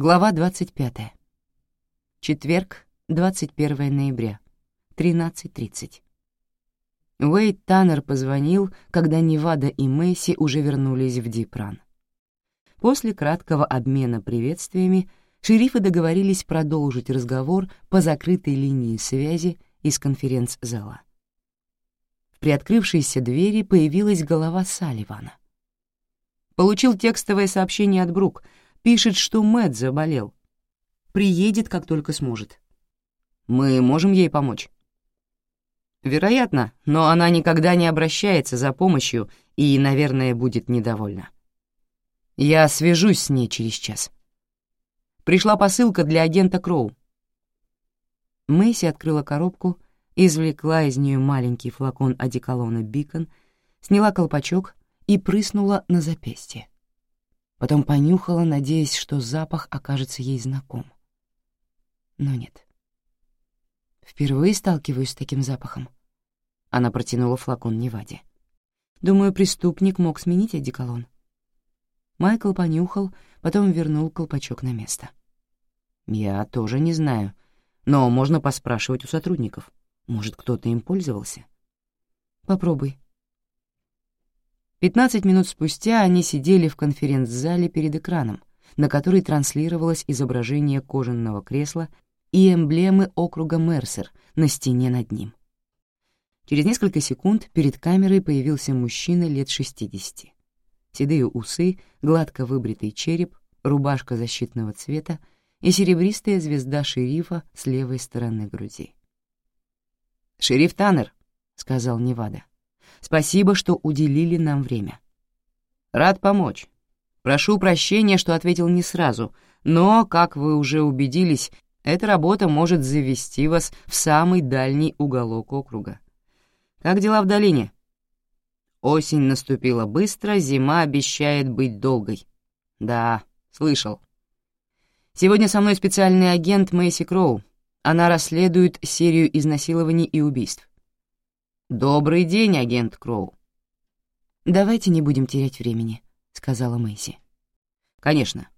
Глава 25. Четверг, 21 ноября, 13.30. Уэйд Таннер позвонил, когда Невада и Мэйси уже вернулись в Дипран. После краткого обмена приветствиями шерифы договорились продолжить разговор по закрытой линии связи из конференц-зала. В приоткрывшейся двери появилась голова Салливана. Получил текстовое сообщение от Брук — Пишет, что Мэтт заболел. Приедет, как только сможет. Мы можем ей помочь? Вероятно, но она никогда не обращается за помощью и, наверное, будет недовольна. Я свяжусь с ней через час. Пришла посылка для агента Кроу. Мэйси открыла коробку, извлекла из нее маленький флакон одеколона «Бикон», сняла колпачок и прыснула на запястье. Потом понюхала, надеясь, что запах окажется ей знаком. Но нет. Впервые сталкиваюсь с таким запахом. Она протянула флакон Неваде. Думаю, преступник мог сменить одеколон. Майкл понюхал, потом вернул колпачок на место. Я тоже не знаю, но можно поспрашивать у сотрудников. Может, кто-то им пользовался? Попробуй. Пятнадцать минут спустя они сидели в конференц-зале перед экраном, на который транслировалось изображение кожаного кресла и эмблемы округа Мерсер на стене над ним. Через несколько секунд перед камерой появился мужчина лет 60. Седые усы, гладко выбритый череп, рубашка защитного цвета и серебристая звезда шерифа с левой стороны груди. «Шериф Таннер», — сказал Невада. Спасибо, что уделили нам время. Рад помочь. Прошу прощения, что ответил не сразу, но, как вы уже убедились, эта работа может завести вас в самый дальний уголок округа. Как дела в долине? Осень наступила быстро, зима обещает быть долгой. Да, слышал. Сегодня со мной специальный агент Мэйси Кроу. Она расследует серию изнасилований и убийств. «Добрый день, агент Кроу». «Давайте не будем терять времени», — сказала Мэйси. «Конечно».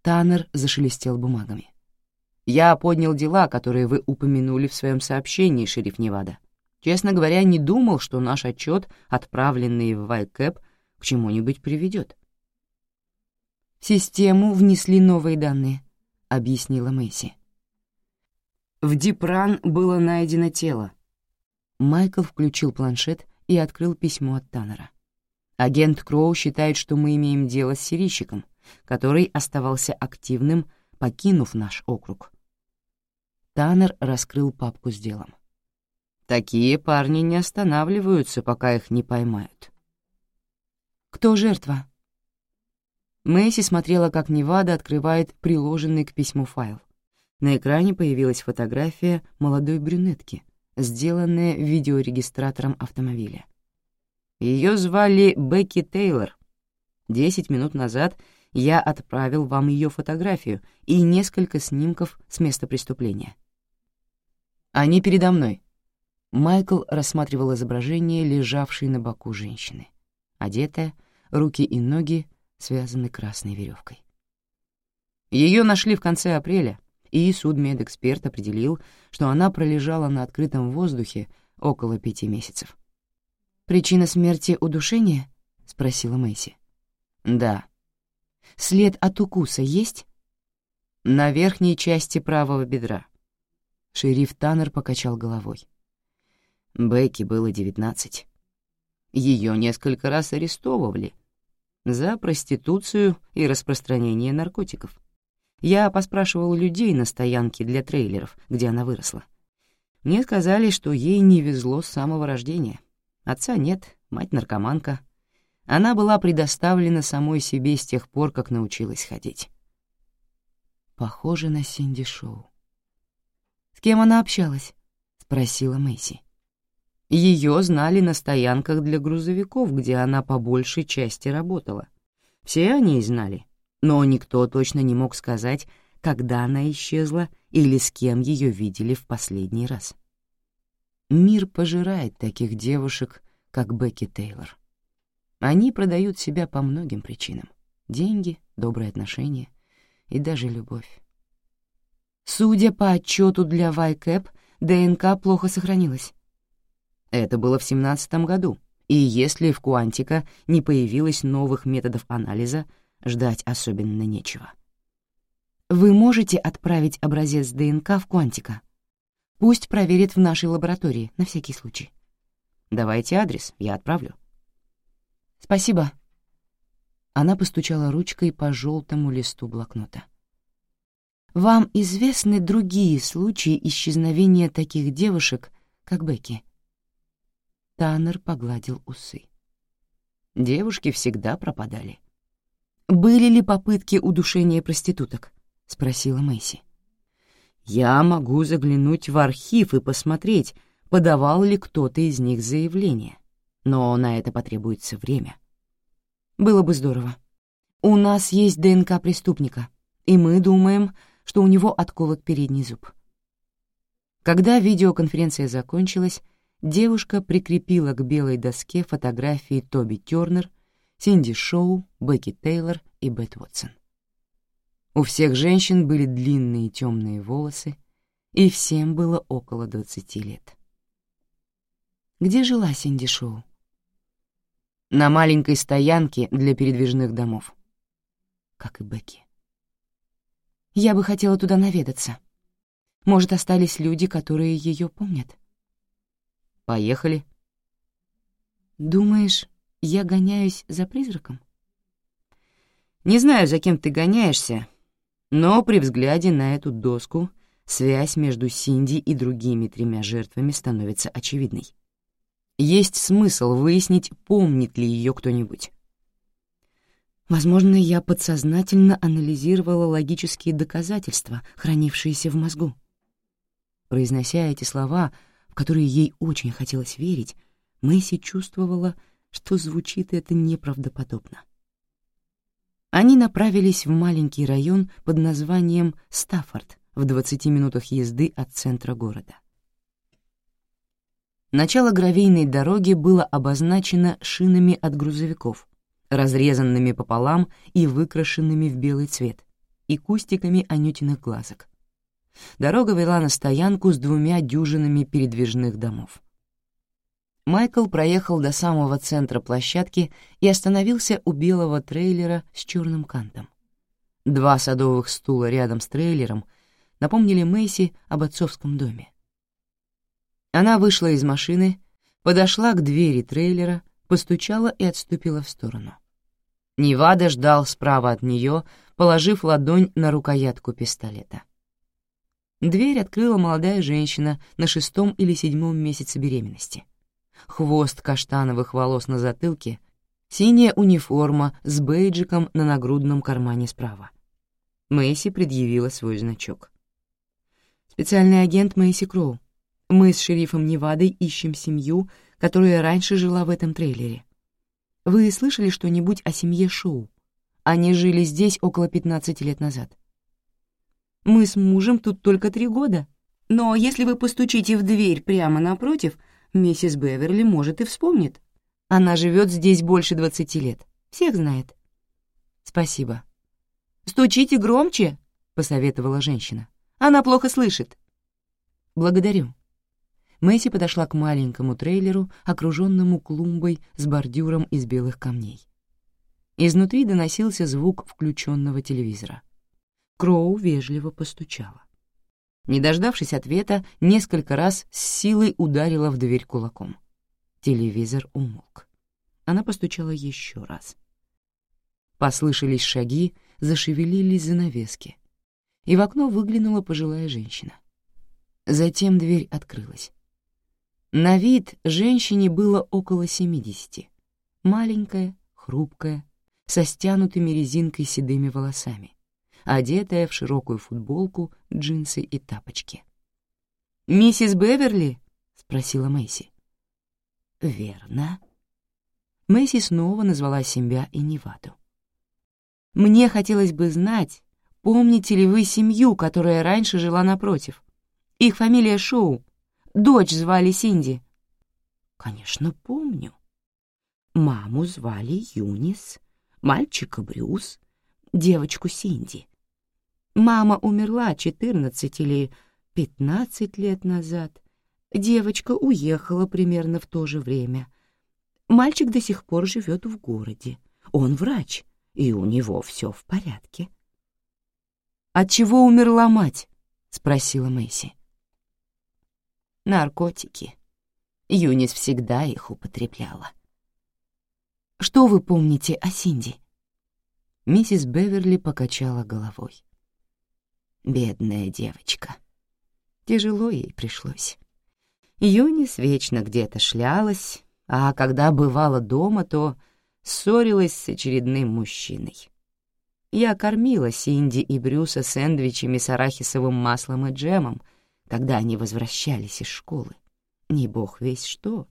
Таннер зашелестел бумагами. «Я поднял дела, которые вы упомянули в своем сообщении, шериф Невада. Честно говоря, не думал, что наш отчет, отправленный в Вайкэп, к чему-нибудь приведет. «В систему внесли новые данные», — объяснила Мэйси. В Дипран было найдено тело, Майкл включил планшет и открыл письмо от Таннера. Агент Кроу считает, что мы имеем дело с серийщиком, который оставался активным, покинув наш округ. Таннер раскрыл папку с делом. Такие парни не останавливаются, пока их не поймают. «Кто жертва?» Мэйси смотрела, как Невада открывает приложенный к письму файл. На экране появилась фотография молодой брюнетки, сделанное видеорегистратором автомобиля. Ее звали Бекки Тейлор. Десять минут назад я отправил вам ее фотографию и несколько снимков с места преступления. Они передо мной. Майкл рассматривал изображение, лежавшей на боку женщины. Одетая, руки и ноги связаны красной веревкой. Ее нашли в конце апреля, и судмедэксперт определил, что она пролежала на открытом воздухе около пяти месяцев. «Причина смерти — удушение?» — спросила Мэйси. «Да». «След от укуса есть?» «На верхней части правого бедра». Шериф Таннер покачал головой. Бекки было девятнадцать. Ее несколько раз арестовывали за проституцию и распространение наркотиков. Я поспрашивал людей на стоянке для трейлеров, где она выросла. Мне сказали, что ей не везло с самого рождения. Отца нет, мать наркоманка. Она была предоставлена самой себе с тех пор, как научилась ходить. Похоже на Синди Шоу. «С кем она общалась?» — спросила Мэйси. Ее знали на стоянках для грузовиков, где она по большей части работала. Все они знали — но никто точно не мог сказать, когда она исчезла или с кем ее видели в последний раз. Мир пожирает таких девушек, как Бекки Тейлор. Они продают себя по многим причинам. Деньги, добрые отношения и даже любовь. Судя по отчету для Вайкэп, ДНК плохо сохранилась. Это было в семнадцатом году, и если в Куантика не появилось новых методов анализа, ждать особенно нечего. Вы можете отправить образец ДНК в Куантика? Пусть проверит в нашей лаборатории, на всякий случай. Давайте адрес, я отправлю. Спасибо. Она постучала ручкой по желтому листу блокнота. Вам известны другие случаи исчезновения таких девушек, как Бекки? Таннер погладил усы. Девушки всегда пропадали. «Были ли попытки удушения проституток?» — спросила Мэйси. «Я могу заглянуть в архив и посмотреть, подавал ли кто-то из них заявление, но на это потребуется время». «Было бы здорово. У нас есть ДНК преступника, и мы думаем, что у него отколот передний зуб. Когда видеоконференция закончилась, девушка прикрепила к белой доске фотографии Тоби Тёрнер, Синди Шоу, Бекки Тейлор и Бет Уотсон. У всех женщин были длинные темные волосы, и всем было около двадцати лет. Где жила Синди Шоу? На маленькой стоянке для передвижных домов. Как и Бекки. Я бы хотела туда наведаться. Может, остались люди, которые ее помнят? Поехали. Думаешь, я гоняюсь за призраком? Не знаю, за кем ты гоняешься, но при взгляде на эту доску связь между Синди и другими тремя жертвами становится очевидной. Есть смысл выяснить, помнит ли ее кто-нибудь. Возможно, я подсознательно анализировала логические доказательства, хранившиеся в мозгу. Произнося эти слова, в которые ей очень хотелось верить, Мэйси чувствовала, что звучит это неправдоподобно. Они направились в маленький район под названием Стаффорд в 20 минутах езды от центра города. Начало гравийной дороги было обозначено шинами от грузовиков — разрезанными пополам и выкрашенными в белый цвет, и кустиками анютиных глазок. Дорога вела на стоянку с двумя дюжинами передвижных домов. Майкл проехал до самого центра площадки и остановился у белого трейлера с черным кантом. Два садовых стула рядом с трейлером напомнили Мэйси об отцовском доме. Она вышла из машины, подошла к двери трейлера, постучала и отступила в сторону. Невада ждал справа от нее, положив ладонь на рукоятку пистолета. Дверь открыла молодая женщина на шестом или седьмом месяце беременности. Хвост каштановых волос на затылке, синяя униформа с бейджиком на нагрудном кармане справа. Мэйси предъявила свой значок. «Специальный агент Мэйси Кроу. Мы с шерифом Невадой ищем семью, которая раньше жила в этом трейлере. Вы слышали что-нибудь о семье Шоу? Они жили здесь около 15 лет назад. Мы с мужем тут только три года. Но если вы постучите в дверь прямо напротив, миссис Беверли может и вспомнит. Она живет здесь больше 20 лет. Всех знает. Спасибо. «Стучите громче», — посоветовала женщина. «Она плохо слышит». «Благодарю». Мэйси подошла к маленькому трейлеру, окруженному клумбой с бордюром из белых камней. Изнутри доносился звук включенного телевизора. Кроу вежливо постучала. Не дождавшись ответа, несколько раз с силой ударила в дверь кулаком. Телевизор умолк. Она постучала еще раз. Послышались шаги, зашевелились занавески, и в окно выглянула пожилая женщина. Затем дверь открылась. На вид женщине было около семидесяти. Маленькая, хрупкая, со стянутыми резинкой седыми волосами, одетая в широкую футболку, джинсы и тапочки. «Миссис Беверли?» — спросила Мэйси. «Верно». Мэйси снова назвала себя и Неваду. «Мне хотелось бы знать, помните ли вы семью, которая раньше жила напротив? Их фамилия Шоу, Дочь звали Синди. Конечно, помню. Маму звали Юнис, мальчика Брюс, девочку Синди. Мама умерла 14 или 15 лет назад. Девочка уехала примерно в то же время. Мальчик до сих пор живет в городе. Он врач, и у него все в порядке. «От чего умерла мать?» — спросила Мэйси. «Наркотики. Юнис всегда их употребляла». «Что вы помните о Синди?» Миссис Беверли покачала головой. Бедная девочка. Тяжело ей пришлось. Юнис вечно где-то шлялась, а когда бывала дома, то ссорилась с очередным мужчиной. Я кормила Синди и Брюса сэндвичами с арахисовым маслом и джемом, когда они возвращались из школы. Не бог весь что,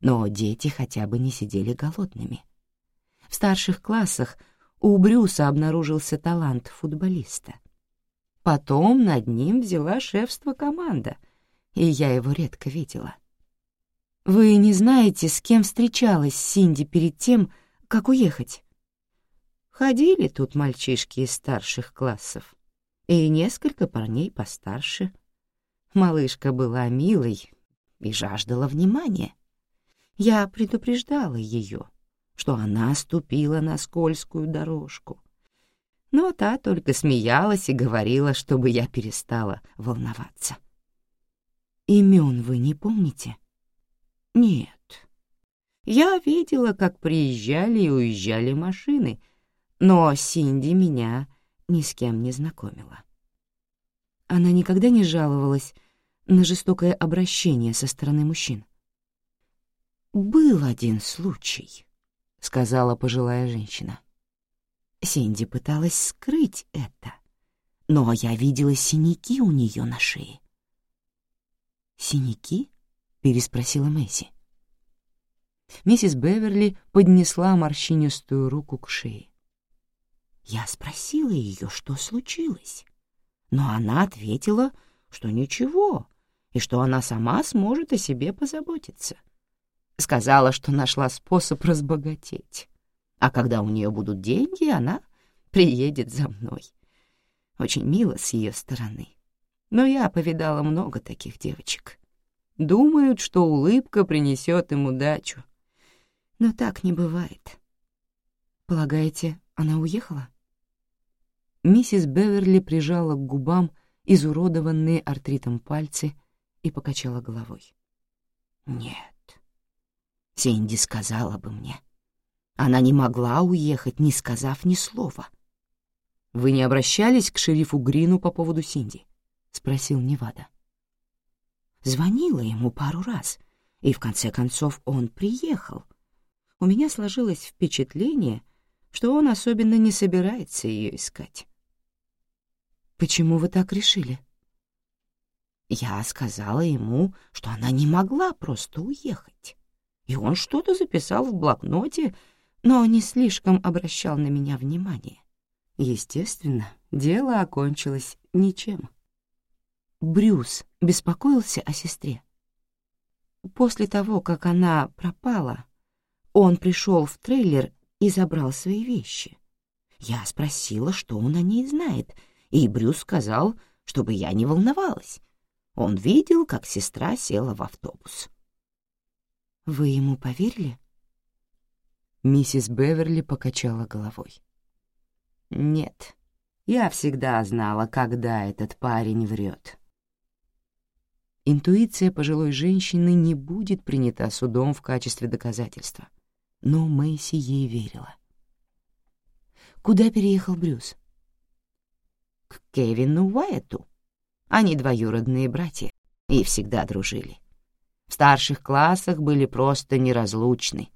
но дети хотя бы не сидели голодными. В старших классах у Брюса обнаружился талант футболиста. Потом над ним взяла шефство команда, и я его редко видела. «Вы не знаете, с кем встречалась Синди перед тем, как уехать?» Ходили тут мальчишки из старших классов и несколько парней постарше. Малышка была милой и жаждала внимания. Я предупреждала ее, что она ступила на скользкую дорожку, но та только смеялась и говорила, чтобы я перестала волноваться. «Имен вы не помните?» «Нет. Я видела, как приезжали и уезжали машины, но Синди меня ни с кем не знакомила». Она никогда не жаловалась на жестокое обращение со стороны мужчин. «Был один случай», — сказала пожилая женщина. Синди пыталась скрыть это, но я видела синяки у нее на шее. «Синяки?» — переспросила Мэйси. Миссис Беверли поднесла морщинистую руку к шее. Я спросила ее, что случилось, но она ответила, что ничего, и что она сама сможет о себе позаботиться. Сказала, что нашла способ разбогатеть а когда у нее будут деньги, она приедет за мной. Очень мило с ее стороны. Но я повидала много таких девочек. Думают, что улыбка принесет им удачу. Но так не бывает. Полагаете, она уехала? Миссис Беверли прижала к губам изуродованные артритом пальцы и покачала головой. «Нет, Синди сказала бы мне, она не могла уехать, не сказав ни слова. «Вы не обращались к шерифу Грину по поводу Синди?» — спросил Невада. Звонила ему пару раз, и в конце концов он приехал. У меня сложилось впечатление, что он особенно не собирается ее искать. «Почему вы так решили?» Я сказала ему, что она не могла просто уехать. И он что-то записал в блокноте но не слишком обращал на меня внимание. Естественно, дело окончилось ничем. Брюс беспокоился о сестре. После того, как она пропала, он пришел в трейлер и забрал свои вещи. Я спросила, что он о ней знает, и Брюс сказал, чтобы я не волновалась. Он видел, как сестра села в автобус. «Вы ему поверили?» Миссис Беверли покачала головой. «Нет, я всегда знала, когда этот парень врет». Интуиция пожилой женщины не будет принята судом в качестве доказательства, но Мэйси ей верила. Куда переехал Брюс? К Кевину Уайту. Они двоюродные братья и всегда дружили. В старших классах были просто неразлучны,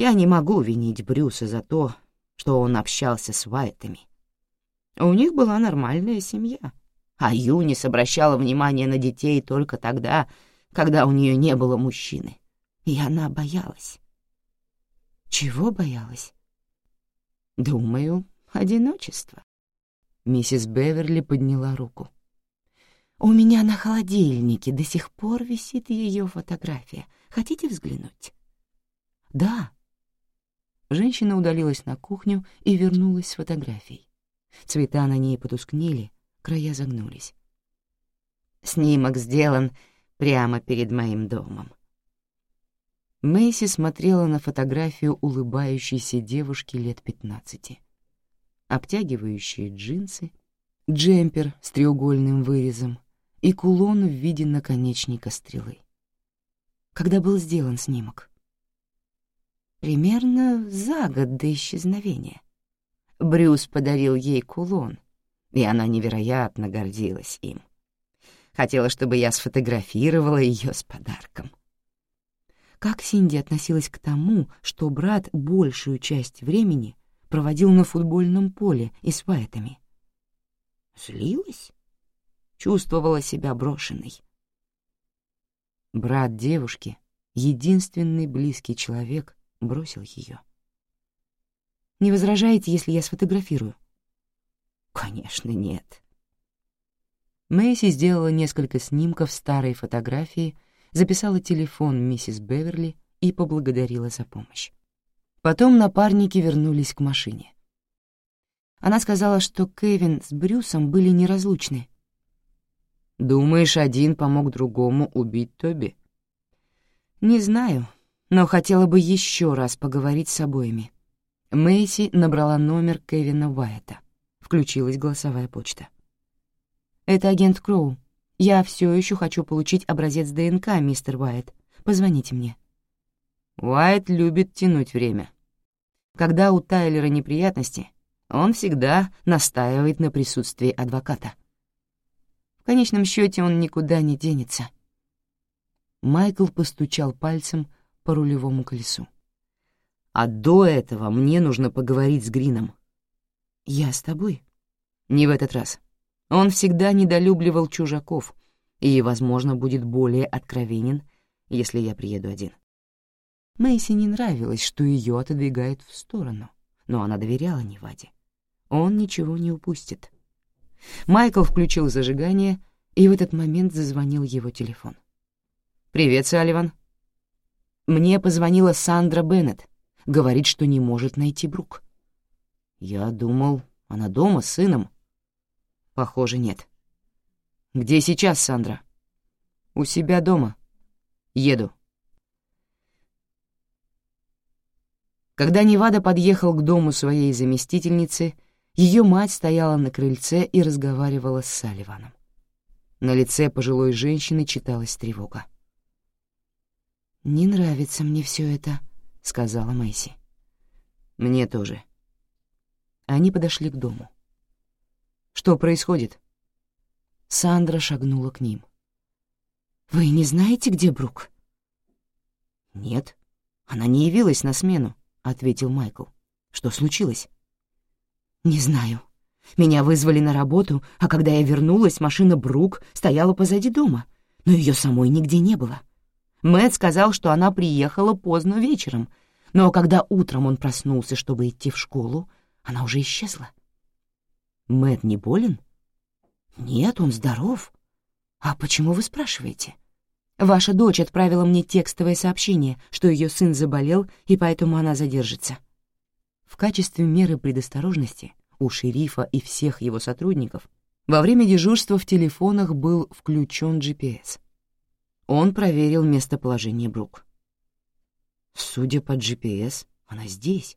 я не могу винить Брюса за то, что он общался с Уайтами. У них была нормальная семья, а Юнис обращала внимание на детей только тогда, когда у нее не было мужчины, и она боялась. Чего боялась? Думаю, одиночество. Миссис Беверли подняла руку. У меня на холодильнике до сих пор висит ее фотография. Хотите взглянуть? Да, Женщина удалилась на кухню и вернулась с фотографией. Цвета на ней потускнели, края загнулись. «Снимок сделан прямо перед моим домом». Мэйси смотрела на фотографию улыбающейся девушки лет пятнадцати. Обтягивающие джинсы, джемпер с треугольным вырезом и кулон в виде наконечника стрелы. Когда был сделан снимок? Примерно за год до исчезновения. Брюс подарил ей кулон, и она невероятно гордилась им. Хотела, чтобы я сфотографировала ее с подарком. Как Синди относилась к тому, что брат большую часть времени проводил на футбольном поле и с Вайтами? Злилась? Чувствовала себя брошенной. Брат девушки, единственный близкий человек, бросил ее. «Не возражаете, если я сфотографирую?» «Конечно, нет». Мэйси сделала несколько снимков старой фотографии, записала телефон миссис Беверли и поблагодарила за помощь. Потом напарники вернулись к машине. Она сказала, что Кевин с Брюсом были неразлучны. «Думаешь, один помог другому убить Тоби?» «Не знаю, но хотела бы еще раз поговорить с обоими». Мэйси набрала номер Кевина Уайта. Включилась голосовая почта. «Это агент Кроу. Я все еще хочу получить образец ДНК, мистер Уайт. Позвоните мне». Уайт любит тянуть время. Когда у Тайлера неприятности, он всегда настаивает на присутствии адвоката. В конечном счете он никуда не денется. Майкл постучал пальцем по рулевому колесу. «А до этого мне нужно поговорить с Грином». «Я с тобой?» «Не в этот раз. Он всегда недолюбливал чужаков и, возможно, будет более откровенен, если я приеду один». Мэйси не нравилось, что ее отодвигают в сторону, но она доверяла Неваде. Он ничего не упустит. Майкл включил зажигание, и в этот момент зазвонил его телефон. «Привет, Салливан». Мне позвонила Сандра Беннет. Говорит, что не может найти Брук. Я думал, она дома с сыном. Похоже, нет. Где сейчас Сандра? У себя дома. Еду. Когда Невада подъехал к дому своей заместительницы, ее мать стояла на крыльце и разговаривала с Салливаном. На лице пожилой женщины читалась тревога. «Не нравится мне все это», — сказала Мэйси. «Мне тоже». Они подошли к дому. «Что происходит?» Сандра шагнула к ним. «Вы не знаете, где Брук?» «Нет, она не явилась на смену», — ответил Майкл. «Что случилось?» «Не знаю. Меня вызвали на работу, а когда я вернулась, машина Брук стояла позади дома, но ее самой нигде не было. Мэтт сказал, что она приехала поздно вечером, но когда утром он проснулся, чтобы идти в школу, она уже исчезла. Мэтт не болен? Нет, он здоров. А почему вы спрашиваете? Ваша дочь отправила мне текстовое сообщение, что ее сын заболел, и поэтому она задержится. В качестве меры предосторожности у шерифа и всех его сотрудников во время дежурства в телефонах был включен GPS — он проверил местоположение Брук. «Судя по GPS, она здесь».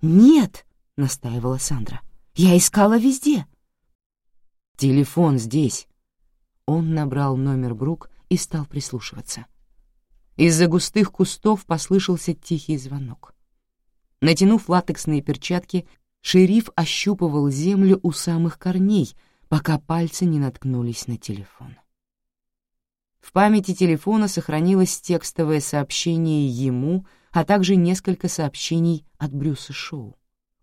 «Нет», — настаивала Сандра, — «я искала везде». «Телефон здесь». Он набрал номер Брук и стал прислушиваться. Из-за густых кустов послышался тихий звонок. Натянув латексные перчатки, шериф ощупывал землю у самых корней, пока пальцы не наткнулись на телефон. В памяти телефона сохранилось текстовое сообщение ему, а также несколько сообщений от Брюса Шоу.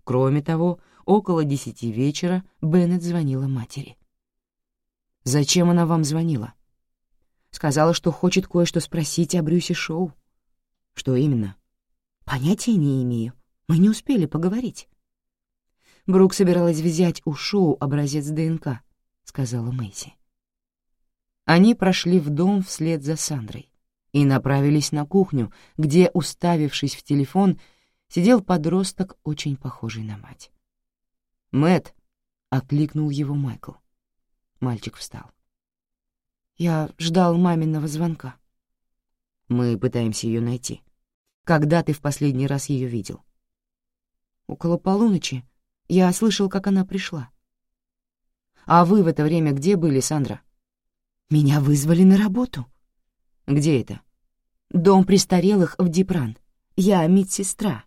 Кроме того, около десяти вечера Беннет звонила матери. «Зачем она вам звонила?» «Сказала, что хочет кое-что спросить о Брюсе Шоу». «Что именно?» «Понятия не имею. Мы не успели поговорить». Брук собиралась взять у Шоу образец ДНК, — сказала Мэйси. Они прошли в дом вслед за Сандрой и направились на кухню, где, уставившись в телефон, сидел подросток, очень похожий на мать. Мэт, — окликнул его Майкл. Мальчик встал. «Я ждал маминого звонка». «Мы пытаемся ее найти. Когда ты в последний раз ее видел?» «Около полуночи. Я слышал, как она пришла». «А вы в это время где были, Сандра?» «Меня вызвали на работу». «Где это?» «Дом престарелых в Дипран. Я медсестра.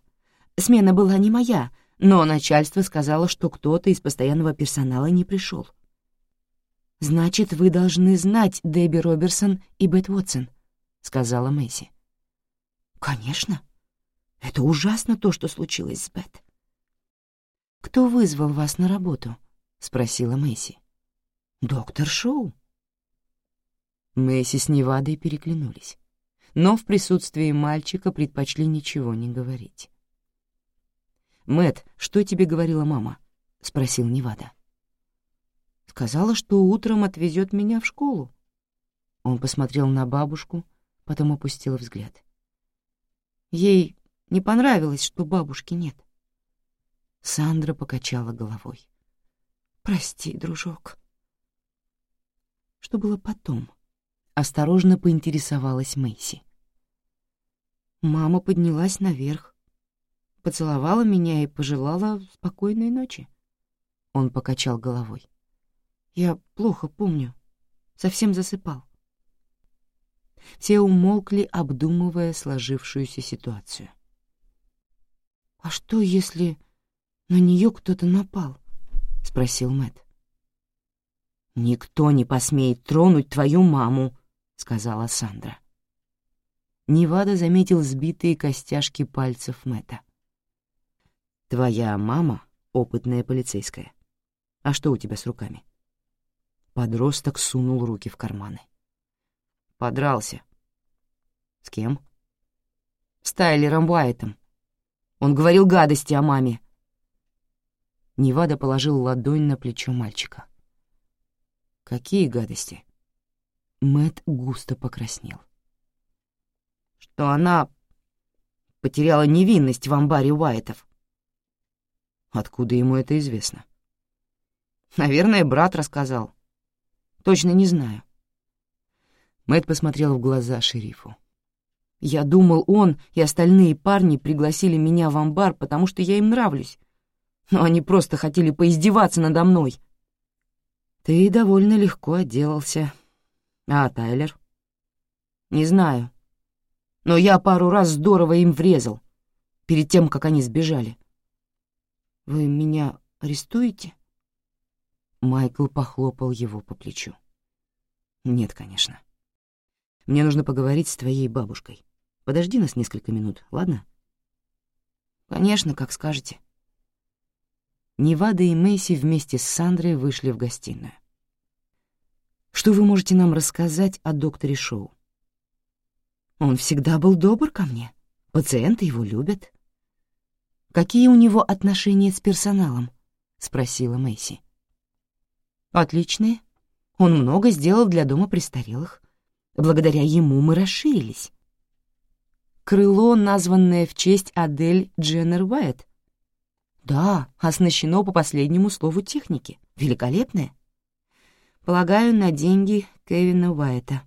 Смена была не моя, но начальство сказало, что кто-то из постоянного персонала не пришел. «Значит, вы должны знать Дебби Роберсон и Бет Уотсон», — сказала Мэйси. «Конечно. Это ужасно то, что случилось с Бет». «Кто вызвал вас на работу?» — спросила Мэйси. «Доктор Шоу». Мэйси с Невадой переглянулись, но в присутствии мальчика предпочли ничего не говорить. Мэт, что тебе говорила мама?» — спросил Невада. «Сказала, что утром отвезет меня в школу». Он посмотрел на бабушку, потом опустил взгляд. Ей не понравилось, что бабушки нет. Сандра покачала головой. «Прости, дружок». Что было потом? Осторожно поинтересовалась Мэйси. Мама поднялась наверх, поцеловала меня и пожелала спокойной ночи. Он покачал головой. Я плохо помню, совсем засыпал. Все умолкли, обдумывая сложившуюся ситуацию. «А что, если на нее кто-то напал?» — спросил Мэт. «Никто не посмеет тронуть твою маму», — сказала Сандра. Невада заметил сбитые костяшки пальцев Мэта. Твоя мама — опытная полицейская. А что у тебя с руками? Подросток сунул руки в карманы. Подрался. С кем? С Тайлером Уайтом. Он говорил гадости о маме. Невада положил ладонь на плечо мальчика. Какие гадости? Мэт густо покраснел. Что она потеряла невинность в амбаре Уайтов. Откуда ему это известно? Наверное, брат рассказал. Точно не знаю. Мэт посмотрел в глаза шерифу. Я думал, он и остальные парни пригласили меня в амбар, потому что я им нравлюсь. Но они просто хотели поиздеваться надо мной. Ты довольно легко отделался. А Тайлер? Не знаю. Но я пару раз здорово им врезал, перед тем, как они сбежали. «Вы меня арестуете?» Майкл похлопал его по плечу. «Нет, конечно. Мне нужно поговорить с твоей бабушкой. Подожди нас несколько минут, ладно?» «Конечно, как скажете». Невада и Мэйси вместе с Сандрой вышли в гостиную. «Что вы можете нам рассказать о докторе Шоу?» «Он всегда был добр ко мне. Пациенты его любят. «Какие у него отношения с персоналом?» — спросила Мэйси. «Отличные. Он много сделал для дома престарелых. Благодаря ему мы расширились. Крыло, названное в честь Адель Дженнер Уайт. Да, оснащено по последнему слову техники. Великолепное. Полагаю, на деньги Кевина Уайта.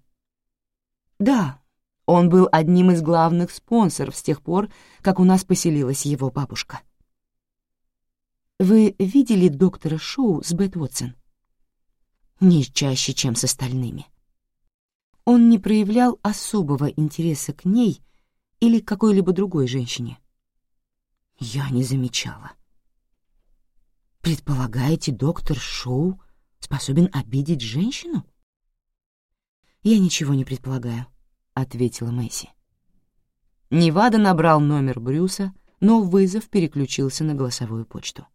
Да, он был одним из главных спонсоров с тех пор, как у нас поселилась его бабушка. Вы видели доктора Шоу с Бет Уотсон? Не чаще, чем с остальными. Он не проявлял особого интереса к ней или к какой-либо другой женщине. Я не замечала. Предполагаете, доктор Шоу способен обидеть женщину? Я ничего не предполагаю. — ответила Мэйси. Невада набрал номер Брюса, но вызов переключился на голосовую почту.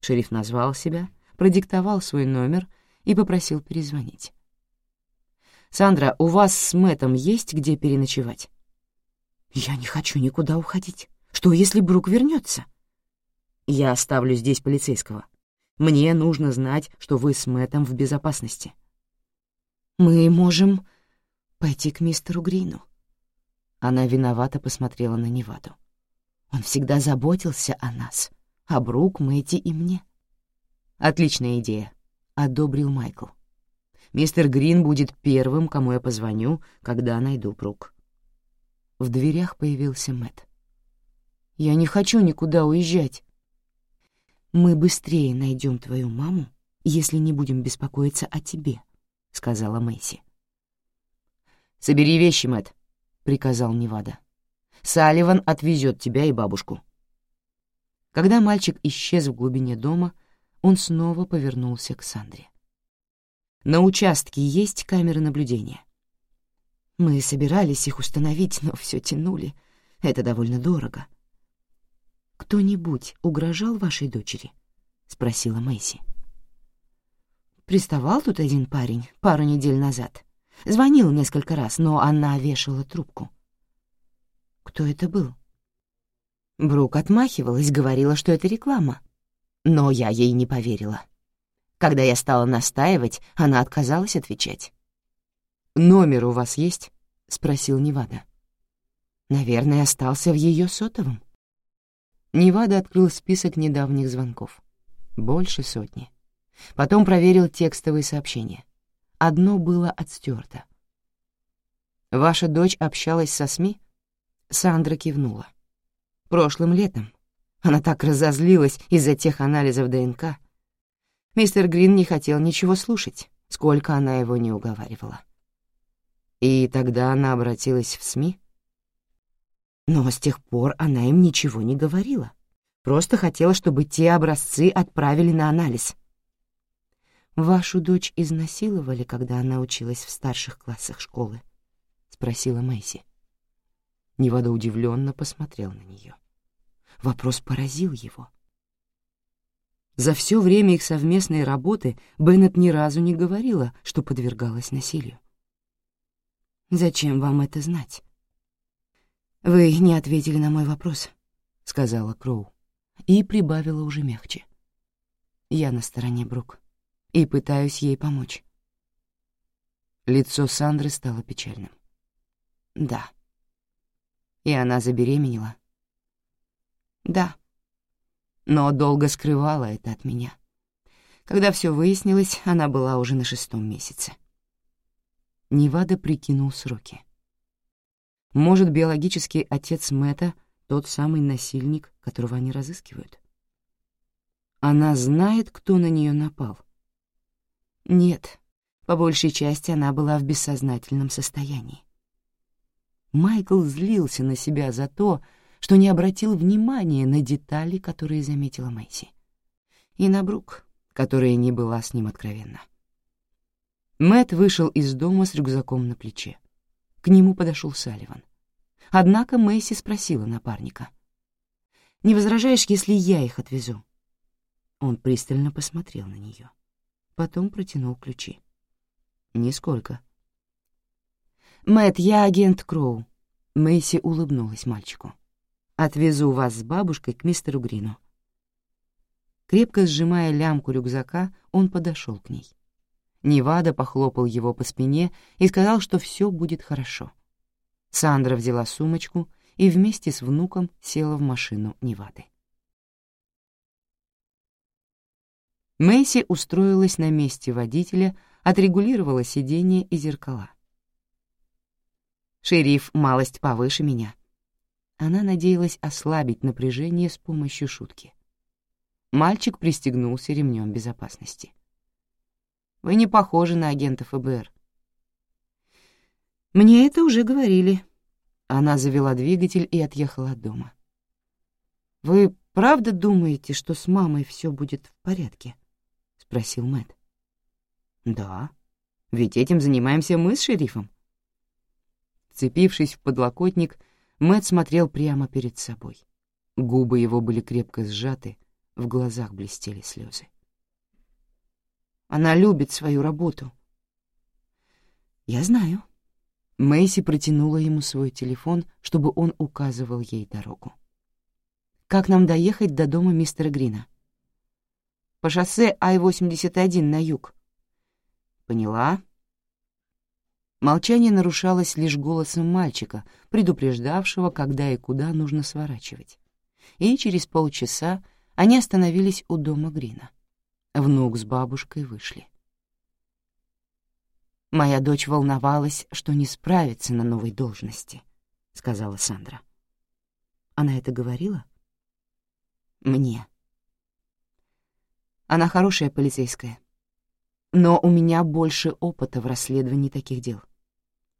Шериф назвал себя, продиктовал свой номер и попросил перезвонить. «Сандра, у вас с Мэттом есть где переночевать?» «Я не хочу никуда уходить. Что, если Брук вернется? «Я оставлю здесь полицейского. Мне нужно знать, что вы с Мэттом в безопасности». «Мы можем пойти к мистеру Грину. Она виновато посмотрела на Неваду. Он всегда заботился о нас, о Брук, Мэти и мне. «Отличная идея», — одобрил Майкл. «Мистер Грин будет первым, кому я позвоню, когда найду Брук». В дверях появился Мэтт. «Я не хочу никуда уезжать». «Мы быстрее найдем твою маму, если не будем беспокоиться о тебе», — сказала Мэйси. «Собери вещи, Мэтт», — приказал Невада. «Салливан отвезет тебя и бабушку». Когда мальчик исчез в глубине дома, он снова повернулся к Сандре. «На участке есть камеры наблюдения?» «Мы собирались их установить, но все тянули. Это довольно дорого». «Кто-нибудь угрожал вашей дочери?» — спросила Мэйси. Приставал тут один парень пару недель назад. Звонил несколько раз, но она вешала трубку. Кто это был? Брук отмахивалась, говорила, что это реклама. Но я ей не поверила. Когда я стала настаивать, она отказалась отвечать. «Номер у вас есть?» — спросил Невада. Наверное, остался в ее сотовом. Невада открыл список недавних звонков. Больше сотни. Потом проверил текстовые сообщения. Одно было отстерто. «Ваша дочь общалась со СМИ?» Сандра кивнула. «Прошлым летом. Она так разозлилась из-за тех анализов ДНК. Мистер Грин не хотел ничего слушать, сколько она его не уговаривала. И тогда она обратилась в СМИ? Но с тех пор она им ничего не говорила. Просто хотела, чтобы те образцы отправили на анализ. «Вашу дочь изнасиловали, когда она училась в старших классах школы?» — спросила Мэйси. Невада удивленно посмотрел на нее. Вопрос поразил его. За все время их совместной работы Беннет ни разу не говорила, что подвергалась насилию. «Зачем вам это знать?» «Вы не ответили на мой вопрос», — сказала Кроу, и прибавила уже мягче. «Я на стороне Брук и пытаюсь ей помочь. Лицо Сандры стало печальным. Да. И она забеременела. Да. Но долго скрывала это от меня. Когда все выяснилось, она была уже на шестом месяце. Невада прикинул сроки. Может, биологический отец Мэтта тот самый насильник, которого они разыскивают? Она знает, кто на нее напал — нет, по большей части она была в бессознательном состоянии. Майкл злился на себя за то, что не обратил внимания на детали, которые заметила Мэйси, и на Брук, которая не была с ним откровенна. Мэт вышел из дома с рюкзаком на плече. К нему подошел Салливан. Однако Мэйси спросила напарника. «Не возражаешь, если я их отвезу?» Он пристально посмотрел на нее потом протянул ключи. «Нисколько». Мэт, я агент Кроу». Мэйси улыбнулась мальчику. «Отвезу вас с бабушкой к мистеру Грину». Крепко сжимая лямку рюкзака, он подошел к ней. Невада похлопал его по спине и сказал, что все будет хорошо. Сандра взяла сумочку и вместе с внуком села в машину Невады. Мэйси устроилась на месте водителя, отрегулировала сиденье и зеркала. «Шериф малость повыше меня». Она надеялась ослабить напряжение с помощью шутки. Мальчик пристегнулся ремнем безопасности. «Вы не похожи на агента ФБР». «Мне это уже говорили». Она завела двигатель и отъехала от дома. «Вы правда думаете, что с мамой все будет в порядке?» спросил Мэт. Да, ведь этим занимаемся мы с шерифом. Цепившись в подлокотник, Мэт смотрел прямо перед собой. Губы его были крепко сжаты, в глазах блестели слезы. Она любит свою работу. Я знаю. Мэйси протянула ему свой телефон, чтобы он указывал ей дорогу. «Как нам доехать до дома мистера Грина?» по шоссе Ай-81 на юг. Поняла. Молчание нарушалось лишь голосом мальчика, предупреждавшего, когда и куда нужно сворачивать. И через полчаса они остановились у дома Грина. Внук с бабушкой вышли. «Моя дочь волновалась, что не справится на новой должности», — сказала Сандра. «Она это говорила?» «Мне». «Она хорошая полицейская. Но у меня больше опыта в расследовании таких дел».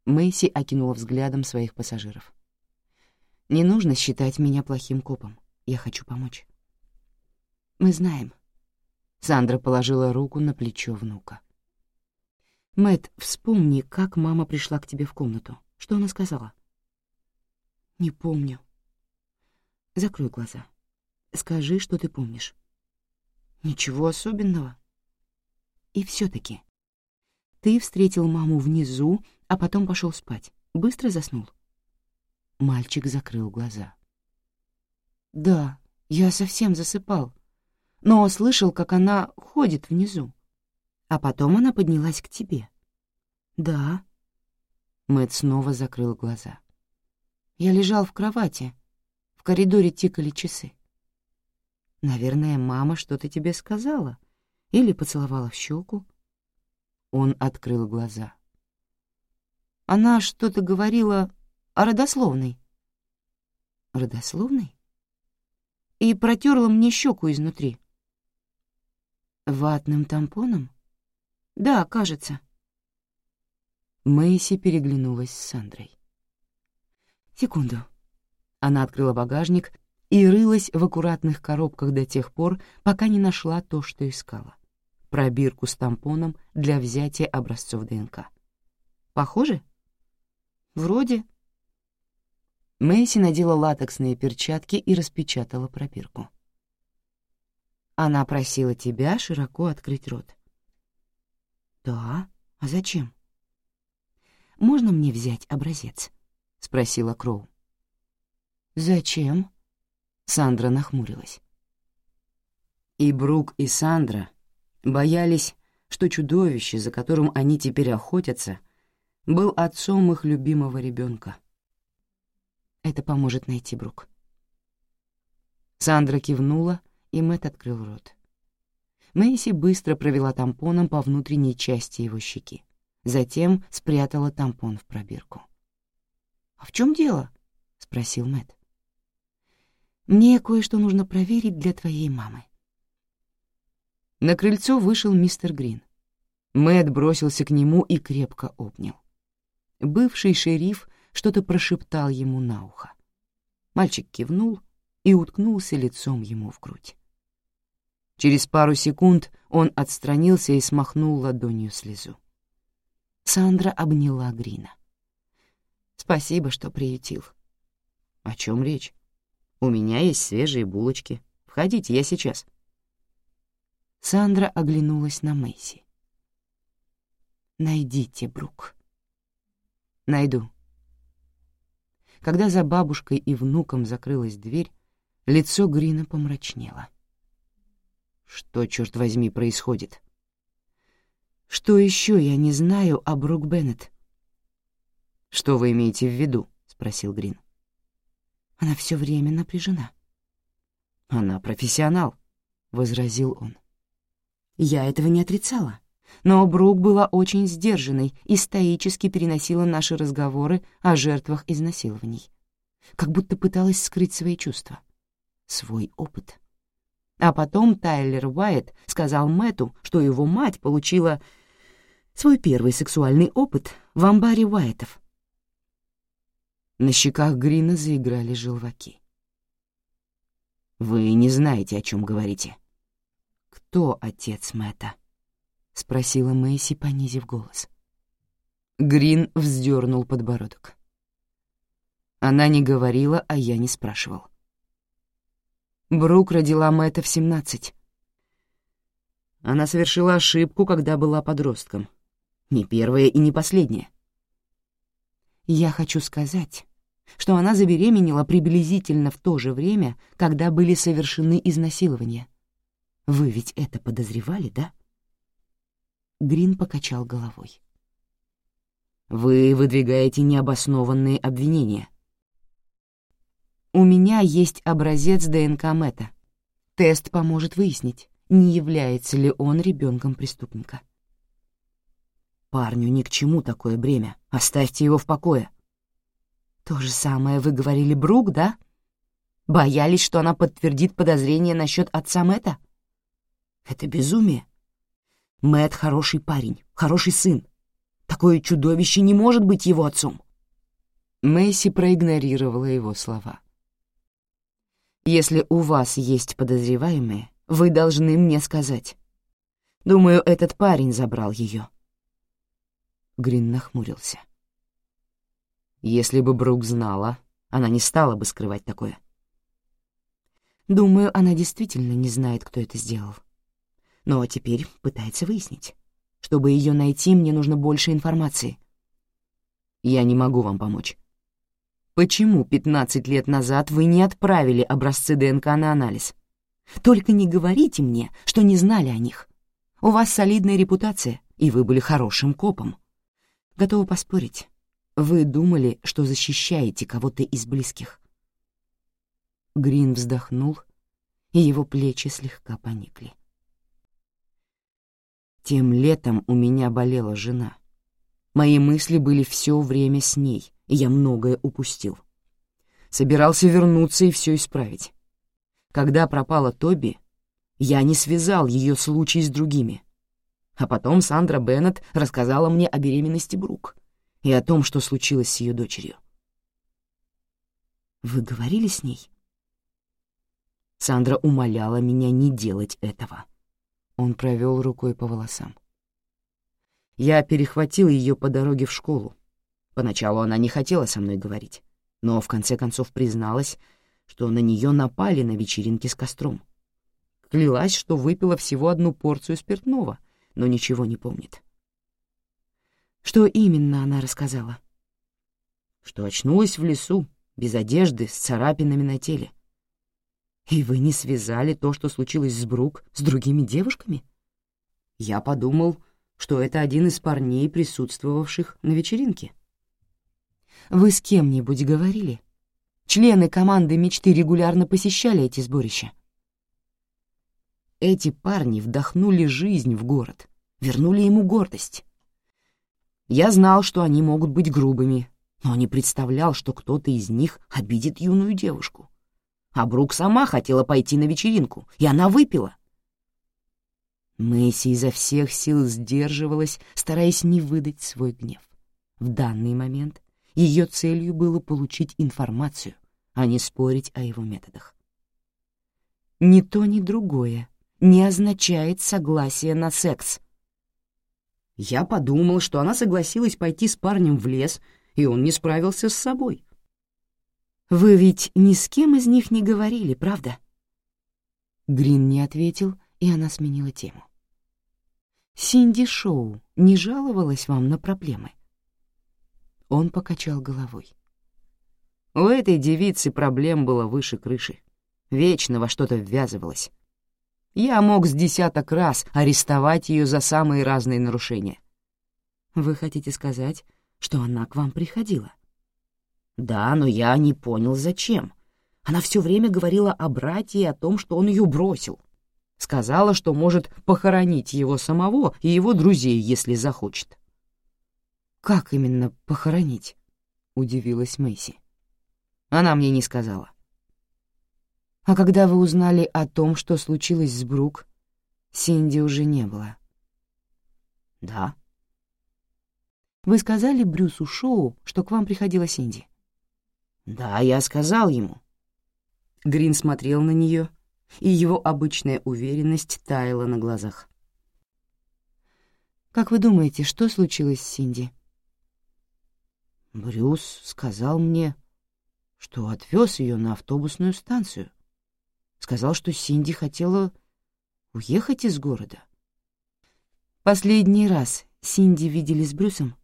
Мэйси окинула взглядом своих пассажиров. «Не нужно считать меня плохим копом. Я хочу помочь». «Мы знаем». Сандра положила руку на плечо внука. Мэт, вспомни, как мама пришла к тебе в комнату. Что она сказала? Не помню. Закрой глаза. Скажи, что ты помнишь. Ничего особенного. И все таки Ты встретил маму внизу, а потом пошел спать. Быстро заснул. Мальчик закрыл глаза. Да, я совсем засыпал, но слышал, как она ходит внизу. А потом она поднялась к тебе. Да. Мэт снова закрыл глаза. Я лежал в кровати. В коридоре тикали часы. Наверное, мама что-то тебе сказала или поцеловала в щеку. Он открыл глаза. Она что-то говорила о родословной. Родословной? И протерла мне щеку изнутри. Ватным тампоном? Да, кажется. Мэйси переглянулась с Сандрой. Секунду. Она открыла багажник и рылась в аккуратных коробках до тех пор, пока не нашла то, что искала. Пробирку с тампоном для взятия образцов ДНК. Похоже? Вроде. Мэйси надела латексные перчатки и распечатала пробирку. Она просила тебя широко открыть рот. «Да? А зачем?» «Можно мне взять образец?» — спросила Кроу. «Зачем?» — Сандра нахмурилась. И Брук, и Сандра боялись, что чудовище, за которым они теперь охотятся, был отцом их любимого ребенка. Это поможет найти Брук. Сандра кивнула, и Мэтт открыл рот. Мэйси быстро провела тампоном по внутренней части его щеки. Затем спрятала тампон в пробирку. «А в чем дело?» — спросил Мэтт. «Мне кое-что нужно проверить для твоей мамы». На крыльцо вышел мистер Грин. Мэтт бросился к нему и крепко обнял. Бывший шериф что-то прошептал ему на ухо. Мальчик кивнул и уткнулся лицом ему в грудь. Через пару секунд он отстранился и смахнул ладонью слезу. Сандра обняла Грина. «Спасибо, что приютил». «О чем речь? У меня есть свежие булочки. Входите, я сейчас». Сандра оглянулась на Мэйси. «Найдите Брук». «Найду». Когда за бабушкой и внуком закрылась дверь, лицо Грина помрачнело. Что, черт возьми, происходит? Что еще я не знаю о Брук Беннет? Что вы имеете в виду? спросил Грин. Она все время напряжена. Она профессионал, возразил он. Я этого не отрицала. Но Брук была очень сдержанной и стоически переносила наши разговоры о жертвах изнасилований. Как будто пыталась скрыть свои чувства, свой опыт. А потом Тайлер Уайт сказал Мэту, что его мать получила свой первый сексуальный опыт в амбаре Уайтов. На щеках Грина заиграли желваки. «Вы не знаете, о чем говорите». «Кто отец Мэта? спросила Мэйси, понизив голос. Грин вздернул подбородок. Она не говорила, а я не спрашивал. Брук родила Мэтта в 17. Она совершила ошибку, когда была подростком. Не первая и не последняя. Я хочу сказать, что она забеременела приблизительно в то же время, когда были совершены изнасилования. Вы ведь это подозревали, да? Грин покачал головой. Вы выдвигаете необоснованные обвинения. У меня есть образец ДНК Мэтта. Тест поможет выяснить, не является ли он ребенком преступника. Парню ни к чему такое бремя. Оставьте его в покое. То же самое вы говорили Брук, да? Боялись, что она подтвердит подозрение насчет отца Мэтта? Это безумие. Мэтт хороший парень, хороший сын. Такое чудовище не может быть его отцом. Мэйси проигнорировала его слова. «Если у вас есть подозреваемые, вы должны мне сказать. Думаю, этот парень забрал ее. Грин нахмурился. Если бы Брук знала, она не стала бы скрывать такое. Думаю, она действительно не знает, кто это сделал. Но теперь пытается выяснить. Чтобы ее найти, мне нужно больше информации. Я не могу вам помочь. Почему 15 лет назад вы не отправили образцы ДНК на анализ? Только не говорите мне, что не знали о них. У вас солидная репутация, и вы были хорошим копом. Готова поспорить. Вы думали, что защищаете кого-то из близких. Грин вздохнул, и его плечи слегка поникли. Тем летом у меня болела жена. Мои мысли были все время с ней, и я многое упустил. Собирался вернуться и все исправить. Когда пропала Тоби, я не связал ее случай с другими. А потом Сандра Беннет рассказала мне о беременности Брук и о том, что случилось с ее дочерью. «Вы говорили с ней?» Сандра умоляла меня не делать этого. Он провел рукой по волосам. Я перехватил ее по дороге в школу. Поначалу она не хотела со мной говорить, но в конце концов призналась, что на нее напали на вечеринке с костром. Клялась, что выпила всего одну порцию спиртного, но ничего не помнит. Что именно она рассказала? Что очнулась в лесу, без одежды, с царапинами на теле. И вы не связали то, что случилось с Брук, с другими девушками? Я подумал, что это один из парней, присутствовавших на вечеринке. Вы с кем-нибудь говорили? Члены команды мечты регулярно посещали эти сборища. Эти парни вдохнули жизнь в город, вернули ему гордость. Я знал, что они могут быть грубыми, но не представлял, что кто-то из них обидит юную девушку. А Брук сама хотела пойти на вечеринку, и она выпила. Мэйси изо всех сил сдерживалась, стараясь не выдать свой гнев. В данный момент ее целью было получить информацию, а не спорить о его методах. Ни то, ни другое не означает согласие на секс. Я подумал, что она согласилась пойти с парнем в лес, и он не справился с собой. Вы ведь ни с кем из них не говорили, правда? Грин не ответил, и она сменила тему. Синди Шоу не жаловалась вам на проблемы? Он покачал головой. У этой девицы проблем было выше крыши. Вечно во что-то ввязывалась. Я мог с десяток раз арестовать ее за самые разные нарушения. Вы хотите сказать, что она к вам приходила? Да, но я не понял, зачем. Она все время говорила о брате и о том, что он ее бросил. Сказала, что может похоронить его самого и его друзей, если захочет. «Как именно похоронить?» — удивилась Мэйси. Она мне не сказала. А когда вы узнали о том, что случилось с Брук, Синди уже не было. Да. Вы сказали Брюсу Шоу, что к вам приходила Синди? Да, я сказал ему. Грин смотрел на нее, и его обычная уверенность таяла на глазах. «Как вы думаете, что случилось с Синди?» Брюс сказал мне, что отвез ее на автобусную станцию. Сказал, что Синди хотела уехать из города. «Последний раз Синди видели с Брюсом?»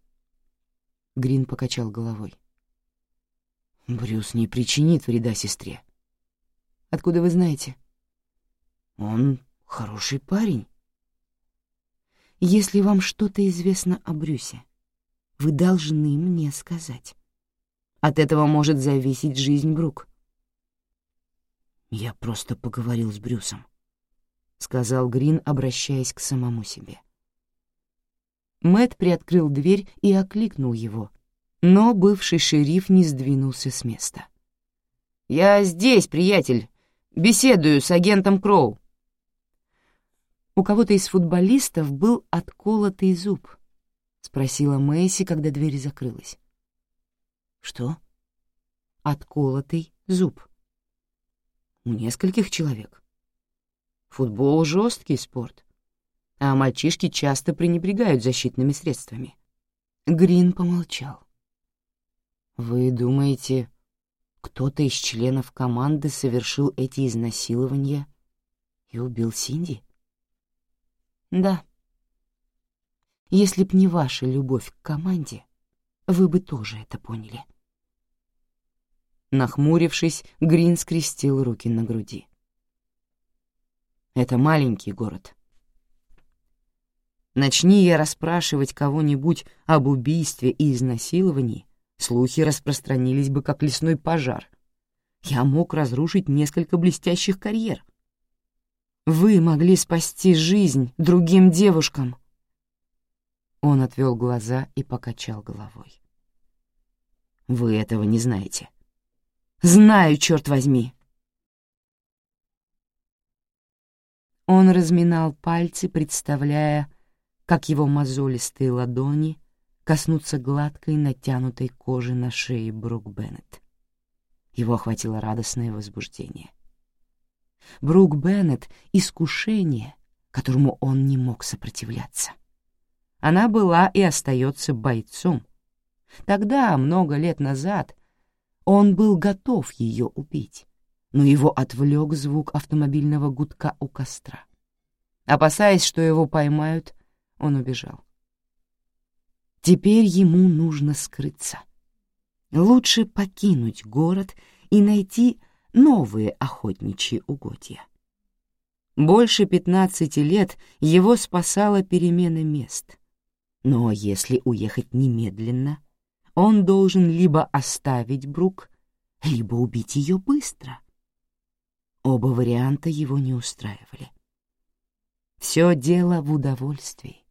Грин покачал головой. «Брюс не причинит вреда сестре». «Откуда вы знаете?» «Он хороший парень». «Если вам что-то известно о Брюсе, вы должны мне сказать». От этого может зависеть жизнь Брук. Я просто поговорил с Брюсом. сказал Грин, обращаясь к самому себе. Мэт приоткрыл дверь и окликнул его, но бывший шериф не сдвинулся с места. «Я здесь, приятель. Беседую с агентом Кроу». «У кого-то из футболистов был отколотый зуб», — спросила Мэйси, когда дверь закрылась. «Что?» «Отколотый зуб». «У нескольких человек. Футбол — жесткий спорт, а мальчишки часто пренебрегают защитными средствами». Грин помолчал. «Вы думаете, кто-то из членов команды совершил эти изнасилования и убил Синди?» «Да. Если б не ваша любовь к команде, вы бы тоже это поняли». Нахмурившись, Грин скрестил руки на груди. «Это маленький город», Начни я расспрашивать кого-нибудь об убийстве и изнасиловании, слухи распространились бы как лесной пожар. Я мог разрушить несколько блестящих карьер. Вы могли спасти жизнь другим девушкам. Он отвел глаза и покачал головой. Вы этого не знаете. Знаю, черт возьми. Он разминал пальцы, представляя, как его мозолистые ладони коснутся гладкой натянутой кожи на шее Брук Беннет. Его охватило радостное возбуждение. Брук Беннет — искушение, которому он не мог сопротивляться. Она была и остается бойцом. Тогда, много лет назад, он был готов ее убить, но его отвлек звук автомобильного гудка у костра. Опасаясь, что его поймают, он убежал. Теперь ему нужно скрыться. Лучше покинуть город и найти новые охотничьи угодья. Больше пятнадцати лет его спасала перемена мест. Но если уехать немедленно, он должен либо оставить Брук, либо убить ее быстро. Оба варианта его не устраивали. Все дело в удовольствии.